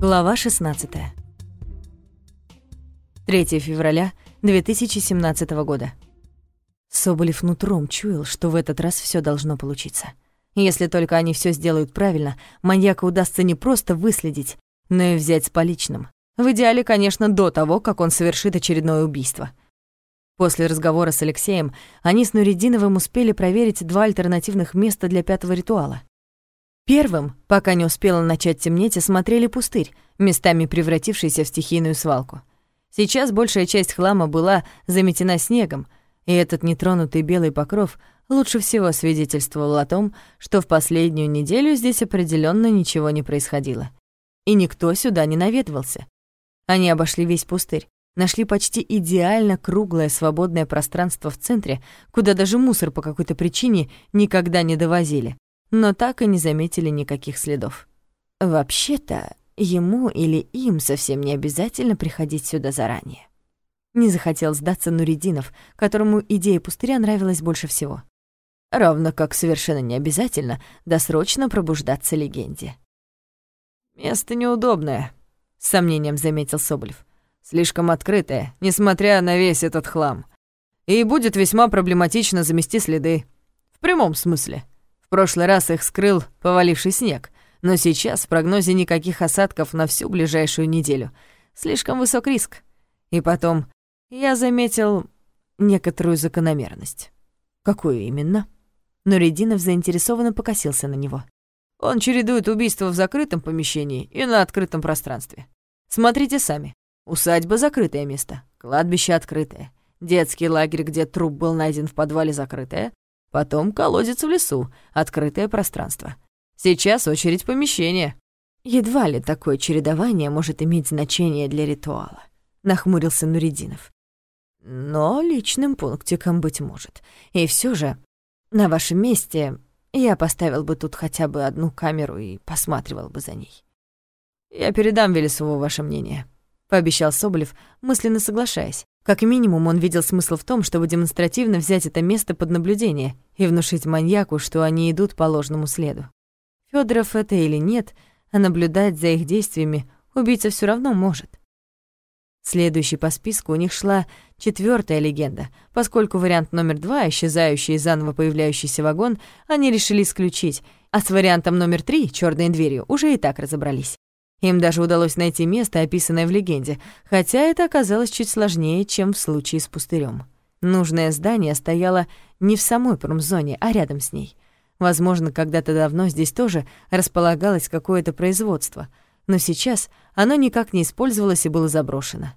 Глава 16. 3 февраля 2017 года. Соболев нутром чуял, что в этот раз все должно получиться. Если только они все сделают правильно, маньяка удастся не просто выследить, но и взять с поличным. В идеале, конечно, до того, как он совершит очередное убийство. После разговора с Алексеем они с Нуридиновым успели проверить два альтернативных места для пятого ритуала. Первым, пока не успело начать темнеть, осмотрели пустырь, местами превратившийся в стихийную свалку. Сейчас большая часть хлама была заметена снегом, и этот нетронутый белый покров лучше всего свидетельствовал о том, что в последнюю неделю здесь определенно ничего не происходило. И никто сюда не наведывался. Они обошли весь пустырь, нашли почти идеально круглое свободное пространство в центре, куда даже мусор по какой-то причине никогда не довозили но так и не заметили никаких следов. Вообще-то, ему или им совсем не обязательно приходить сюда заранее. Не захотел сдаться Нуридинов, которому идея пустыря нравилась больше всего. Равно как совершенно не обязательно досрочно пробуждаться легенде. «Место неудобное», — с сомнением заметил Соболев. «Слишком открытое, несмотря на весь этот хлам. И будет весьма проблематично замести следы. В прямом смысле прошлый раз их скрыл поваливший снег, но сейчас в прогнозе никаких осадков на всю ближайшую неделю. Слишком высок риск. И потом, я заметил некоторую закономерность. Какую именно? Нуридинов заинтересованно покосился на него. Он чередует убийства в закрытом помещении и на открытом пространстве. Смотрите сами. Усадьба — закрытое место, кладбище открытое, детский лагерь, где труп был найден в подвале, закрытое, Потом колодец в лесу, открытое пространство. Сейчас очередь помещения. Едва ли такое чередование может иметь значение для ритуала, нахмурился Нуридинов. Но личным пунктиком быть может. И все же, на вашем месте я поставил бы тут хотя бы одну камеру и посматривал бы за ней. Я передам Велесову ваше мнение, пообещал Соболев, мысленно соглашаясь. Как минимум, он видел смысл в том, чтобы демонстративно взять это место под наблюдение и внушить маньяку, что они идут по ложному следу. Федоров это или нет, а наблюдать за их действиями убийца все равно может. Следующей по списку у них шла четвертая легенда, поскольку вариант номер два, исчезающий и заново появляющийся вагон, они решили исключить, а с вариантом номер три, черной дверью, уже и так разобрались. Им даже удалось найти место, описанное в легенде, хотя это оказалось чуть сложнее, чем в случае с пустырем. Нужное здание стояло не в самой промзоне, а рядом с ней. Возможно, когда-то давно здесь тоже располагалось какое-то производство, но сейчас оно никак не использовалось и было заброшено.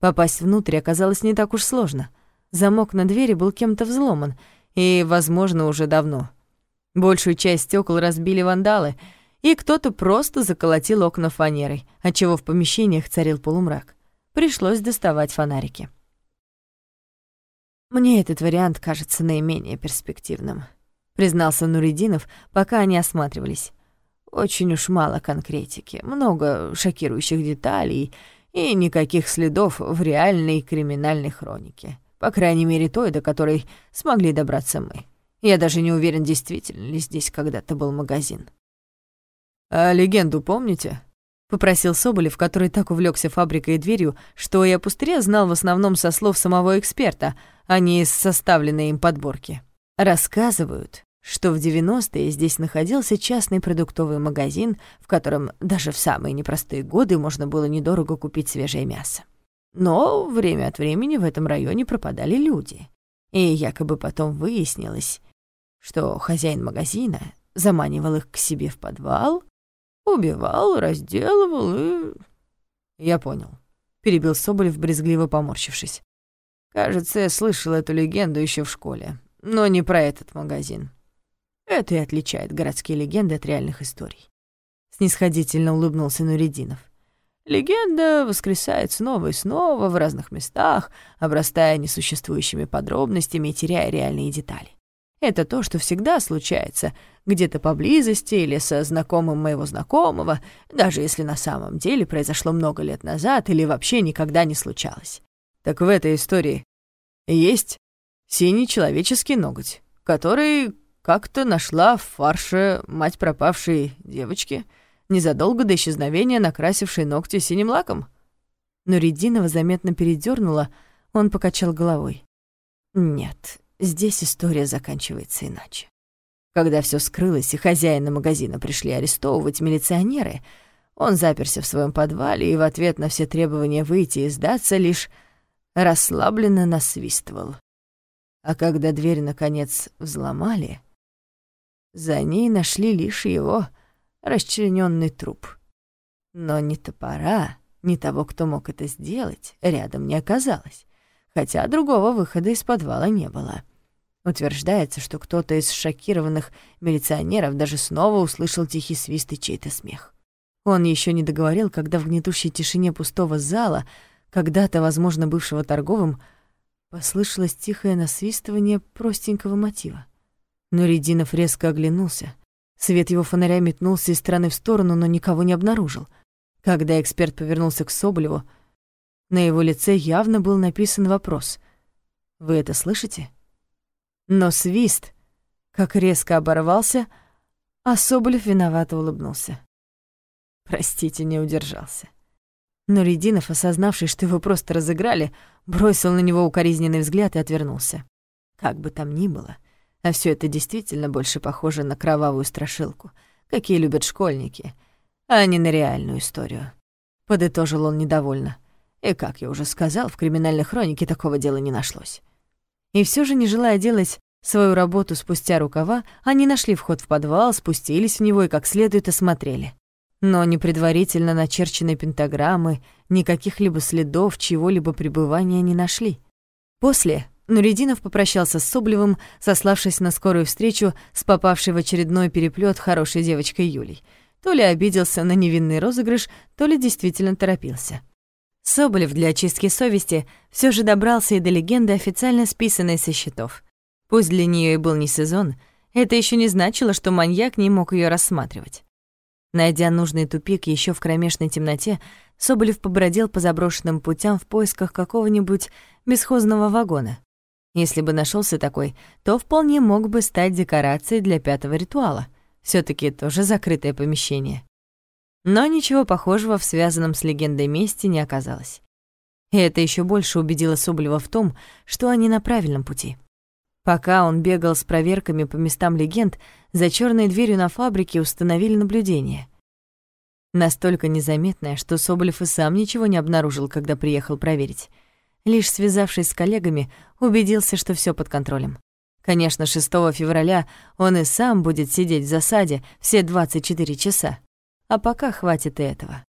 Попасть внутрь оказалось не так уж сложно. Замок на двери был кем-то взломан, и, возможно, уже давно. Большую часть стекол разбили вандалы — и кто-то просто заколотил окна фанерой, отчего в помещениях царил полумрак. Пришлось доставать фонарики. «Мне этот вариант кажется наименее перспективным», — признался Нуридинов, пока они осматривались. «Очень уж мало конкретики, много шокирующих деталей и никаких следов в реальной криминальной хронике. По крайней мере, той, до которой смогли добраться мы. Я даже не уверен, действительно ли здесь когда-то был магазин». «А легенду помните?» — попросил Соболев, который так увлекся фабрикой и дверью, что и о пустыре знал в основном со слов самого эксперта, а не из составленной им подборки. Рассказывают, что в 90-е здесь находился частный продуктовый магазин, в котором даже в самые непростые годы можно было недорого купить свежее мясо. Но время от времени в этом районе пропадали люди. И якобы потом выяснилось, что хозяин магазина заманивал их к себе в подвал, Убивал, разделывал и... Я понял. Перебил Соболев, брезгливо поморщившись. Кажется, я слышал эту легенду еще в школе, но не про этот магазин. Это и отличает городские легенды от реальных историй. Снисходительно улыбнулся Нуридинов. Легенда воскресает снова и снова в разных местах, обрастая несуществующими подробностями и теряя реальные детали. Это то, что всегда случается где-то поблизости или со знакомым моего знакомого, даже если на самом деле произошло много лет назад или вообще никогда не случалось. Так в этой истории есть синий человеческий ноготь, который как-то нашла в фарше мать пропавшей девочки, незадолго до исчезновения накрасивший ногти синим лаком. Но Рединова заметно передернула, он покачал головой. Нет, здесь история заканчивается иначе. Когда все скрылось и хозяина магазина пришли арестовывать милиционеры, он заперся в своем подвале и в ответ на все требования выйти и сдаться лишь расслабленно насвистывал. А когда дверь, наконец, взломали, за ней нашли лишь его расчлененный труп. Но ни топора, ни того, кто мог это сделать, рядом не оказалось, хотя другого выхода из подвала не было. Утверждается, что кто-то из шокированных милиционеров даже снова услышал тихий свист и чей-то смех. Он еще не договорил, когда в гнетущей тишине пустого зала, когда-то, возможно, бывшего торговым, послышалось тихое насвистывание простенького мотива. Но Рединов резко оглянулся. Свет его фонаря метнулся из стороны в сторону, но никого не обнаружил. Когда эксперт повернулся к Соболеву, на его лице явно был написан вопрос. «Вы это слышите?» Но свист как резко оборвался, а Соболев виновато улыбнулся. Простите, не удержался. Но Рединов, осознавший, что его просто разыграли, бросил на него укоризненный взгляд и отвернулся. Как бы там ни было, а все это действительно больше похоже на кровавую страшилку, какие любят школьники, а не на реальную историю. Подытожил он недовольно. И, как я уже сказал, в криминальной хронике такого дела не нашлось. И все же, не желая делать свою работу спустя рукава, они нашли вход в подвал, спустились в него и как следует осмотрели. Но ни предварительно начерченной пентаграммы, ни каких-либо следов чего-либо пребывания не нашли. После Нуридинов попрощался с Соблевым, сославшись на скорую встречу с попавшей в очередной переплет хорошей девочкой Юлей. То ли обиделся на невинный розыгрыш, то ли действительно торопился. Соболев для очистки совести все же добрался и до легенды, официально списанной со счетов. Пусть для нее и был не сезон, это еще не значило, что маньяк не мог ее рассматривать. Найдя нужный тупик еще в кромешной темноте, Соболев побродил по заброшенным путям в поисках какого-нибудь бесхозного вагона. Если бы нашелся такой, то вполне мог бы стать декорацией для пятого ритуала. все таки тоже закрытое помещение. Но ничего похожего в связанном с легендой месте не оказалось. И это еще больше убедило Соболева в том, что они на правильном пути. Пока он бегал с проверками по местам легенд, за черной дверью на фабрике установили наблюдение. Настолько незаметное, что Соболев и сам ничего не обнаружил, когда приехал проверить. Лишь связавшись с коллегами, убедился, что все под контролем. Конечно, 6 февраля он и сам будет сидеть в засаде все 24 часа. А пока хватит и этого.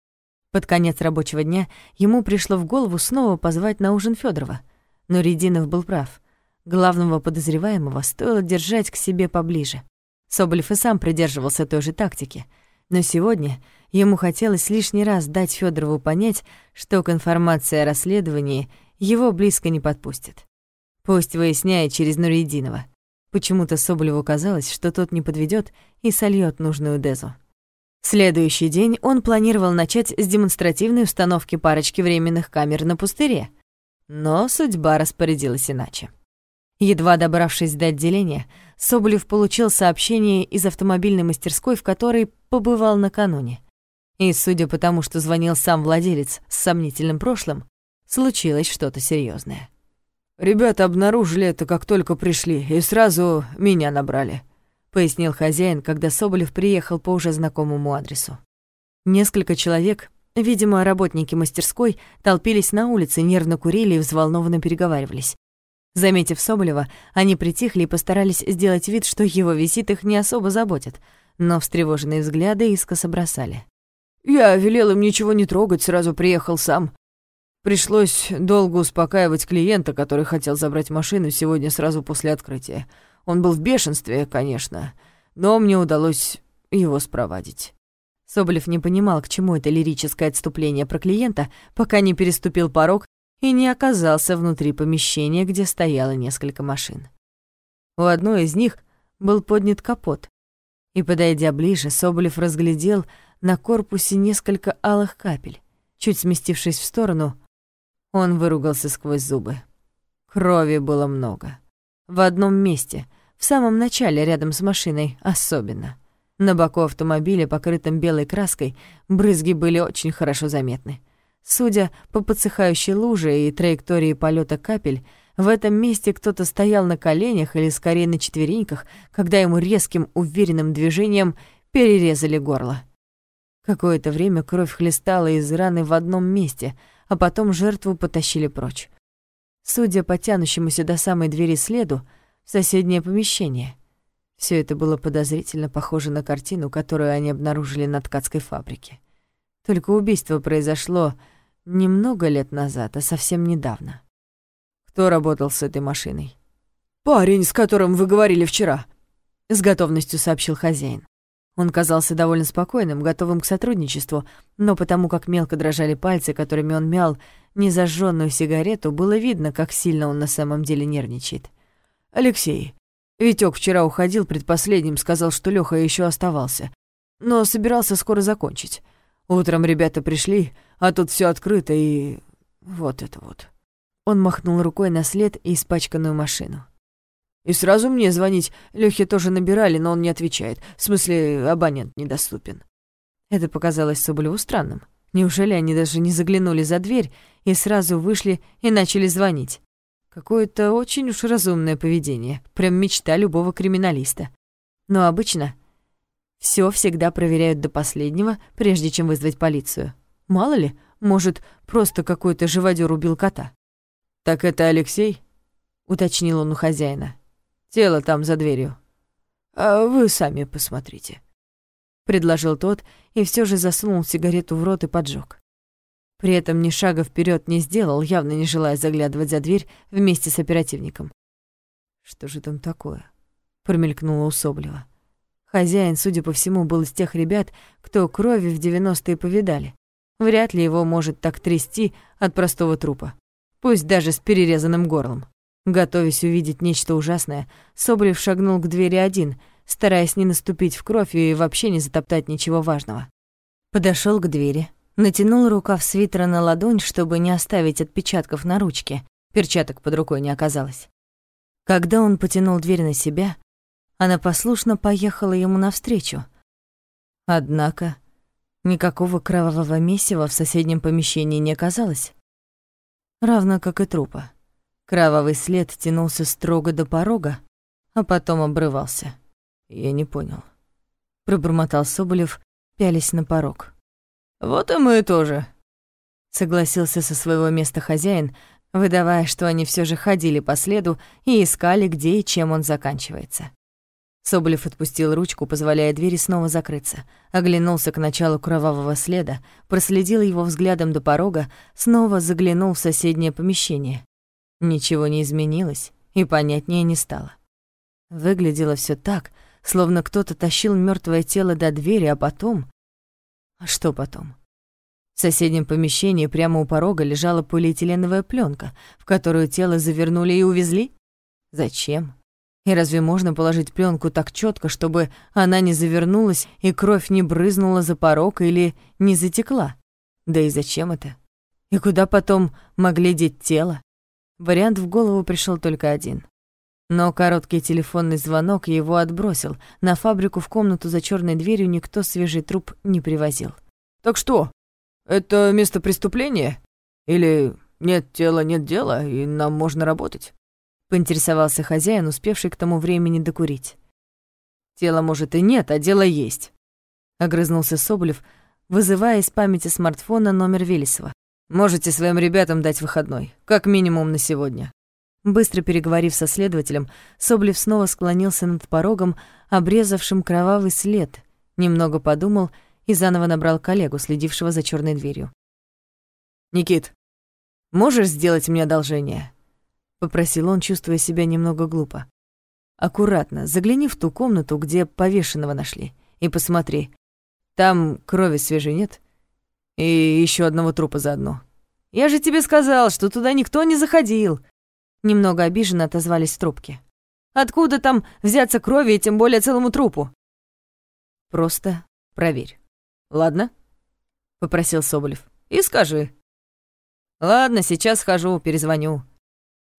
Под конец рабочего дня ему пришло в голову снова позвать на ужин Федорова. Но Рединов был прав. Главного подозреваемого стоило держать к себе поближе. Соболев и сам придерживался той же тактики. Но сегодня ему хотелось лишний раз дать Федорову понять, что к информации о расследовании его близко не подпустят. Пусть выясняет через Нуридинова. Почему-то Соболеву казалось, что тот не подведет и сольет нужную Дезу. Следующий день он планировал начать с демонстративной установки парочки временных камер на пустыре. Но судьба распорядилась иначе. Едва добравшись до отделения, Соболев получил сообщение из автомобильной мастерской, в которой побывал накануне. И, судя по тому, что звонил сам владелец с сомнительным прошлым, случилось что-то серьезное. «Ребята обнаружили это, как только пришли, и сразу меня набрали», — пояснил хозяин, когда Соболев приехал по уже знакомому адресу. Несколько человек, видимо, работники мастерской, толпились на улице, нервно курили и взволнованно переговаривались. Заметив Соболева, они притихли и постарались сделать вид, что его визит их не особо заботит, но встревоженные взгляды искоса бросали. «Я велел им ничего не трогать, сразу приехал сам. Пришлось долго успокаивать клиента, который хотел забрать машину сегодня сразу после открытия. Он был в бешенстве, конечно, но мне удалось его спровадить. Соболев не понимал, к чему это лирическое отступление про клиента, пока не переступил порог и не оказался внутри помещения, где стояло несколько машин. У одной из них был поднят капот, и, подойдя ближе, Соболев разглядел на корпусе несколько алых капель. Чуть сместившись в сторону, он выругался сквозь зубы. Крови было много. В одном месте, в самом начале, рядом с машиной, особенно. На боку автомобиля, покрытом белой краской, брызги были очень хорошо заметны. Судя по подсыхающей луже и траектории полета капель, в этом месте кто-то стоял на коленях или скорее на четвереньках, когда ему резким, уверенным движением перерезали горло. Какое-то время кровь хлестала из раны в одном месте, а потом жертву потащили прочь. Судя по тянущемуся до самой двери следу, в соседнее помещение. Все это было подозрительно похоже на картину, которую они обнаружили на ткацкой фабрике. Только убийство произошло немного лет назад, а совсем недавно. Кто работал с этой машиной? «Парень, с которым вы говорили вчера», — с готовностью сообщил хозяин. Он казался довольно спокойным, готовым к сотрудничеству, но потому как мелко дрожали пальцы, которыми он мял незажженную сигарету, было видно, как сильно он на самом деле нервничает. «Алексей, Витёк вчера уходил предпоследним, сказал, что Лёха ещё оставался, но собирался скоро закончить. Утром ребята пришли, а тут всё открыто и... вот это вот». Он махнул рукой на след и испачканную машину. И сразу мне звонить. Лёхе тоже набирали, но он не отвечает. В смысле, абонент недоступен. Это показалось Соболеву странным. Неужели они даже не заглянули за дверь и сразу вышли и начали звонить? Какое-то очень уж разумное поведение, прям мечта любого криминалиста. Но обычно все всегда проверяют до последнего, прежде чем вызвать полицию. Мало ли, может, просто какой-то живодёр убил кота. «Так это Алексей?» — уточнил он у хозяина. «Тело там за дверью. А вы сами посмотрите», — предложил тот и все же засунул сигарету в рот и поджег. При этом ни шага вперед не сделал, явно не желая заглядывать за дверь вместе с оперативником. «Что же там такое?» — промелькнуло у Соболева. Хозяин, судя по всему, был из тех ребят, кто крови в девяностые повидали. Вряд ли его может так трясти от простого трупа. Пусть даже с перерезанным горлом. Готовясь увидеть нечто ужасное, Соболев шагнул к двери один, стараясь не наступить в кровь и вообще не затоптать ничего важного. Подошел к двери, Натянул рукав свитера на ладонь, чтобы не оставить отпечатков на ручке. Перчаток под рукой не оказалось. Когда он потянул дверь на себя, она послушно поехала ему навстречу. Однако никакого кровавого месива в соседнем помещении не оказалось. Равно как и трупа. Кровавый след тянулся строго до порога, а потом обрывался. Я не понял. Пробормотал Соболев, пялись на порог. «Вот и мы тоже», — согласился со своего места хозяин, выдавая, что они все же ходили по следу и искали, где и чем он заканчивается. Соболев отпустил ручку, позволяя двери снова закрыться, оглянулся к началу кровавого следа, проследил его взглядом до порога, снова заглянул в соседнее помещение. Ничего не изменилось и понятнее не стало. Выглядело все так, словно кто-то тащил мертвое тело до двери, а потом а что потом? В соседнем помещении прямо у порога лежала полиэтиленовая пленка, в которую тело завернули и увезли? Зачем? И разве можно положить пленку так четко, чтобы она не завернулась и кровь не брызнула за порог или не затекла? Да и зачем это? И куда потом могли деть тело? Вариант в голову пришел только один. Но короткий телефонный звонок его отбросил. На фабрику в комнату за черной дверью никто свежий труп не привозил. «Так что, это место преступления? Или нет тела, нет дела, и нам можно работать?» Поинтересовался хозяин, успевший к тому времени докурить. «Тела, может, и нет, а дело есть», — огрызнулся Соболев, вызывая из памяти смартфона номер Велесова. «Можете своим ребятам дать выходной, как минимум на сегодня». Быстро переговорив со следователем, Соблев снова склонился над порогом, обрезавшим кровавый след, немного подумал и заново набрал коллегу, следившего за черной дверью. «Никит, можешь сделать мне одолжение?» — попросил он, чувствуя себя немного глупо. «Аккуратно, загляни в ту комнату, где повешенного нашли, и посмотри. Там крови свежей нет? И еще одного трупа заодно. Я же тебе сказал, что туда никто не заходил!» Немного обиженно отозвались в трубке. «Откуда там взяться крови и тем более целому трупу?» «Просто проверь. Ладно?» — попросил Соболев. «И скажи». «Ладно, сейчас схожу, перезвоню».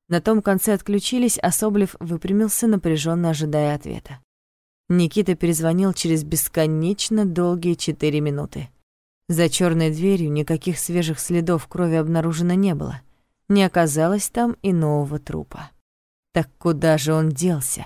На том конце отключились, а Соболев выпрямился, напряженно ожидая ответа. Никита перезвонил через бесконечно долгие четыре минуты. За черной дверью никаких свежих следов крови обнаружено не было. Не оказалось там и нового трупа. Так куда же он делся?